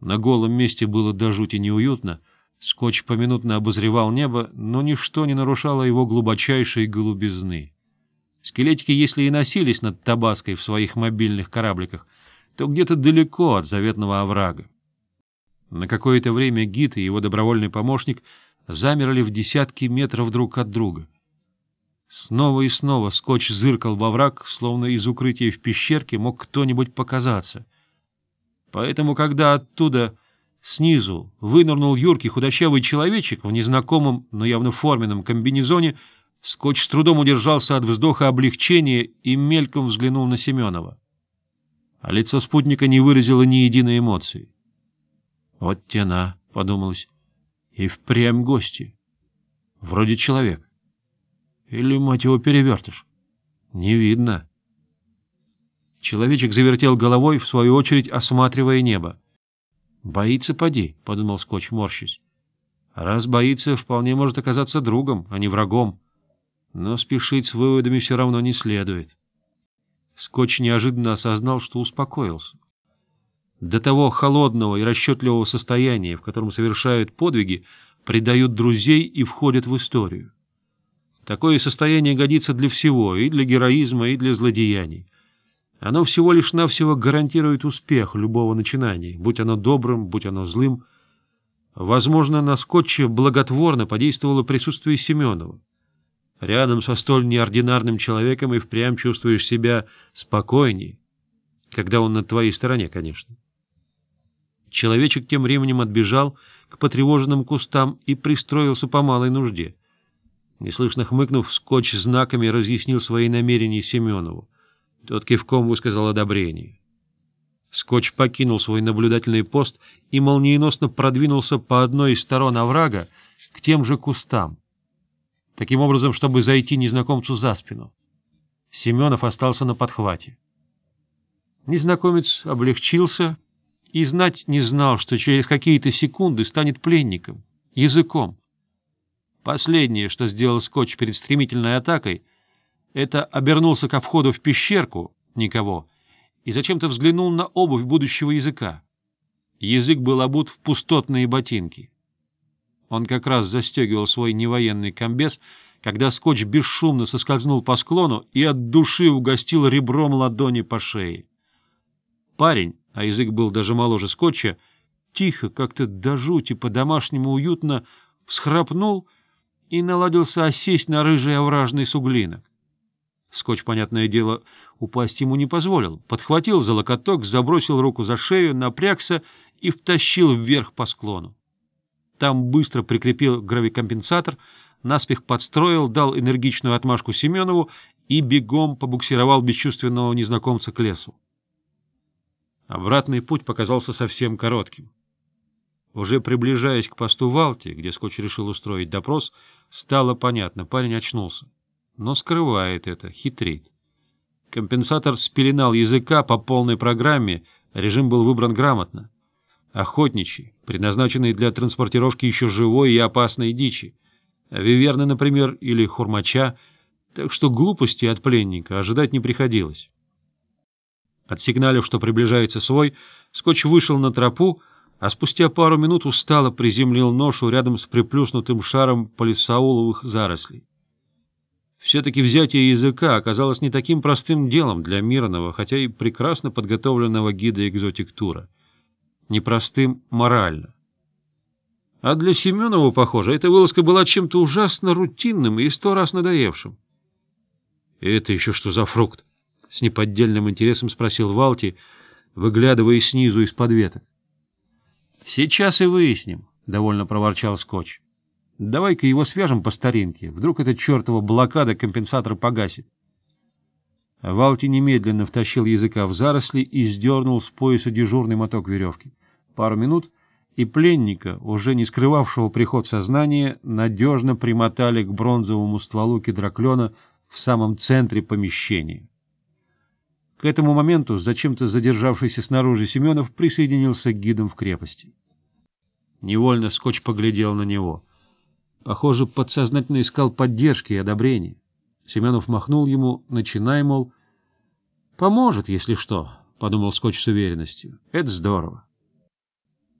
На голом месте было до жути неуютно. Скотч поминутно обозревал небо, но ничто не нарушало его глубочайшей голубизны. Скелетики, если и носились над Табаской в своих мобильных корабликах, то где-то далеко от заветного оврага. На какое-то время гид и его добровольный помощник замерли в десятки метров друг от друга. Снова и снова скотч зыркал во враг, словно из укрытия в пещерке мог кто-нибудь показаться. Поэтому, когда оттуда снизу вынырнул юркий худощавый человечек в незнакомом, но явно форменном комбинезоне, Скотч с трудом удержался от вздоха облегчения и мельком взглянул на Семенова. А лицо спутника не выразило ни единой эмоции. «Вот тена», — подумалось, — «и впрямь гости. Вроде человек. Или, мать его, перевертыш. Не видно». Человечек завертел головой, в свою очередь осматривая небо. «Боится, поди», — подумал Скотч, морщись. «Раз боится, вполне может оказаться другом, а не врагом. Но спешить с выводами все равно не следует». Скотч неожиданно осознал, что успокоился. До того холодного и расчетливого состояния, в котором совершают подвиги, предают друзей и входят в историю. Такое состояние годится для всего, и для героизма, и для злодеяний. Оно всего лишь навсего гарантирует успех любого начинания, будь оно добрым, будь оно злым. Возможно, на скотче благотворно подействовало присутствие Семенова. Рядом со столь неординарным человеком и впрямь чувствуешь себя спокойнее, когда он на твоей стороне, конечно. Человечек тем временем отбежал к потревоженным кустам и пристроился по малой нужде. Неслышно хмыкнув, скотч знаками разъяснил свои намерения Семенову. Тот кивком высказал одобрение. Скотч покинул свой наблюдательный пост и молниеносно продвинулся по одной из сторон оврага к тем же кустам, таким образом, чтобы зайти незнакомцу за спину. Семенов остался на подхвате. Незнакомец облегчился и знать не знал, что через какие-то секунды станет пленником, языком. Последнее, что сделал Скотч перед стремительной атакой — это обернулся ко входу в пещерку, никого, и зачем-то взглянул на обувь будущего языка. Язык был обут в пустотные ботинки. Он как раз застегивал свой невоенный комбез, когда скотч бесшумно соскользнул по склону и от души угостил ребром ладони по шее. Парень, а язык был даже моложе скотча, тихо, как-то до жути, по-домашнему уютно, всхрапнул и наладился осесть на рыжий овражный суглинок. Скотч, понятное дело, упасть ему не позволил. Подхватил за локоток, забросил руку за шею, напрягся и втащил вверх по склону. Там быстро прикрепил гравикомпенсатор, наспех подстроил, дал энергичную отмашку Семенову и бегом побуксировал бесчувственного незнакомца к лесу. Обратный путь показался совсем коротким. Уже приближаясь к посту Валти, где Скотч решил устроить допрос, стало понятно, парень очнулся но скрывает это, хитрит. Компенсатор спеленал языка по полной программе, режим был выбран грамотно. Охотничий, предназначенный для транспортировки еще живой и опасной дичи, а виверны, например, или хурмача, так что глупости от пленника ожидать не приходилось. От Отсигналив, что приближается свой, Скотч вышел на тропу, а спустя пару минут устало приземлил ношу рядом с приплюснутым шаром полисауловых зарослей. Все-таки взятие языка оказалось не таким простым делом для мирного, хотя и прекрасно подготовленного гида экзотиктура. Непростым морально. А для Семенова, похоже, эта вылазка была чем-то ужасно рутинным и сто раз надоевшим. — Это еще что за фрукт? — с неподдельным интересом спросил Валти, выглядывая снизу из-под веток. — Сейчас и выясним, — довольно проворчал Скотч. Давай-ка его свяжем по старинке. Вдруг эта чертова блокада компенсатора погасит. Валти немедленно втащил языка в заросли и сдернул с пояса дежурный моток веревки. Пару минут, и пленника, уже не скрывавшего приход сознания, надежно примотали к бронзовому стволу кедроклена в самом центре помещения. К этому моменту зачем-то задержавшийся снаружи Семенов присоединился к гидам в крепости. Невольно скотч поглядел на него — Похоже, подсознательно искал поддержки и одобрения. Семенов махнул ему, начиная, мол, «Поможет, если что», — подумал Скотч с уверенностью. «Это здорово».